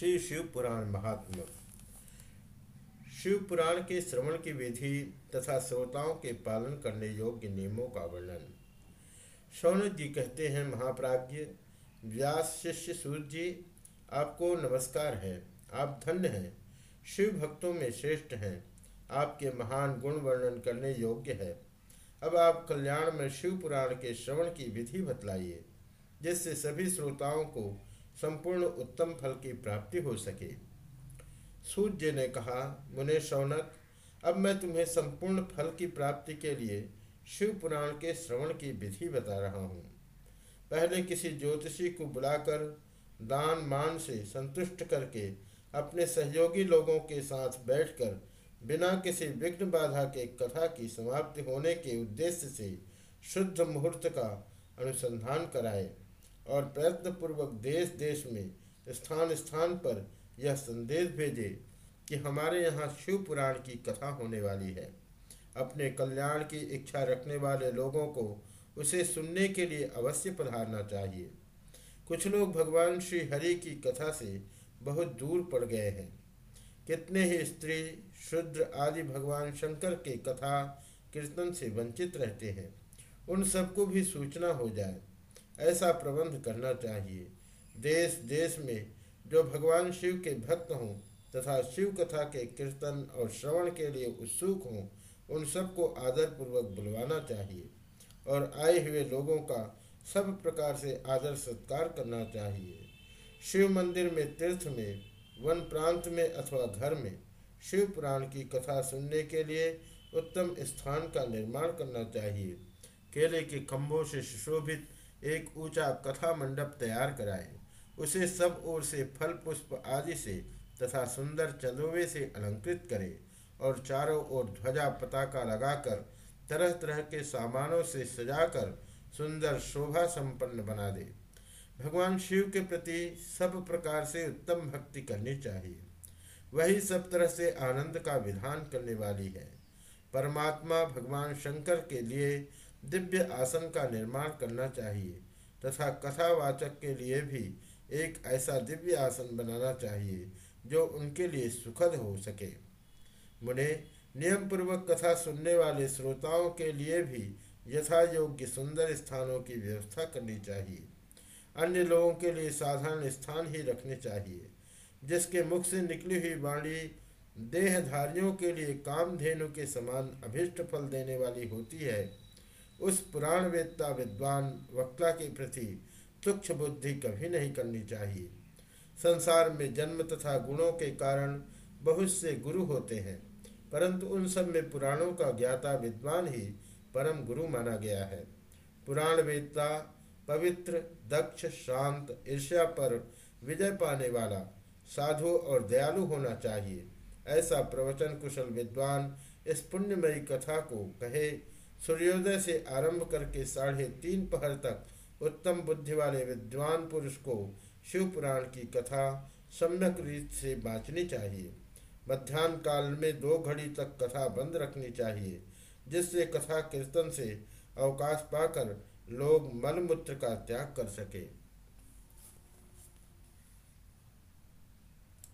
श्री शिव पुराण महात्मा शिव पुराण के श्रवण की विधि तथा श्रोताओं के पालन करने योग्य नियमों का वर्णन। शौनक जी कहते हैं महाप्राज्य व्यास, शिष्य, सूर्य जी, आपको नमस्कार है। आप धन्य हैं। शिव भक्तों में श्रेष्ठ हैं। आपके महान गुण वर्णन करने योग्य है। अब आप कल्याण में शिव पुराण के श्रवण की विधि बतलाइए, जिससे सभी श्रोताओं को संपूर्ण उत्तम फल की प्राप्ति हो सके। सूर्य ने कहा, मुने शौनक, अब मैं तुम्हें संपूर्ण फल की प्राप्ति के लिए शिव पुराण के श्रवण की विधि बता रहा हूँ। पहले किसी ज्योतिषी को बुलाकर दान मान से संतुष्ट करके अपने सहयोगी लोगों के साथ बैठकर बिना किसी विघ्न बाधा के कथा की समाप्ति होने के उद्देश्य से शुद्ध मुहूर्त का अनुसंधान कराए। और प्रयत्नपूर्वक देश देश में स्थान स्थान पर यह संदेश भेजे कि हमारे यहाँ शिव पुराण की कथा होने वाली है। अपने कल्याण की इच्छा रखने वाले लोगों को उसे सुनने के लिए अवश्य पधारना चाहिए। कुछ लोग भगवान श्री हरि की कथा से बहुत दूर पड़ गए हैं। कितने ही स्त्री, शुद्र आदि भगवान शंकर के कथा, कीर्तन से वंचित रहते हैं। उन सबको भी सूचना हो जाए ऐसा प्रबंध करना चाहिए। देश देश में जो भगवान शिव के भक्त हों तथा शिव कथा के कीर्तन और श्रवण के लिए उत्सुक हों, उन सबको आदरपूर्वक बुलवाना चाहिए और आए हुए लोगों का सब प्रकार से आदर सत्कार करना चाहिए। शिव मंदिर में तीर्थ में, वन प्रांत में अथवा घर में शिव पुराण की कथा सुनने के लिए उत्तम स्थान का निर्माण करना चाहिए। केले के खम्भों से सुशोभित एक ऊँचा कथा मंडप तैयार कराए। उसे सब ओर से फल, पुष्प आदि से तथा सुंदर चंदोवे से अलंकृत करे और चारों ओर ध्वजा पताका लगाकर तरह तरह के सामानों से सजाकर सुंदर शोभा संपन्न बना दे। भगवान शिव के प्रति सब प्रकार से उत्तम भक्ति करनी चाहिए। वही सब तरह से आनंद का विधान करने वाली है। परमात्मा भगवान शंकर के लिए दिव्य आसन का निर्माण करना चाहिए तथा कथावाचक के लिए भी एक ऐसा दिव्य आसन बनाना चाहिए जो उनके लिए सुखद हो सके। मुने नियम पूर्वक कथा सुनने वाले श्रोताओं के लिए भी यथा योग्य सुंदर स्थानों की व्यवस्था करनी चाहिए। अन्य लोगों के लिए साधारण स्थान ही रखने चाहिए, जिसके मुख से निकली हुई वाणी देहधारियों के लिए कामधेनु के समान अभिष्ट फल देने वाली होती है। उस पुराण वेदता विद्वान वक्ता के प्रति तुक्ष बुद्धि कभी नहीं करनी चाहिए। संसार में जन्म तथा गुणों के कारण बहुत से गुरु होते हैं, परंतु उन सब में पुराणों का ज्ञाता विद्वान ही परम गुरु माना गया है। पुराण वेदता पवित्र, दक्ष, शांत, ईर्ष्या पर विजय पाने वाला, साधु और दयालु होना चाहिए, ऐसा प्रवचन कुशल विद्वान इस पुण्यमयी कथा को कहे सूर्योदय से आरंभ करके साढ़े तीन पहर तक उत्तम बुद्धि वाले विद्वान पुरुष को शिव पुराण की कथा सम्यक रीत से बाँचनी चाहिए। मध्यान्ह काल में दो घड़ी तक कथा बंद रखनी चाहिए, जिससे कथा कीर्तन से अवकाश पाकर लोग मलमूत्र का त्याग कर सके।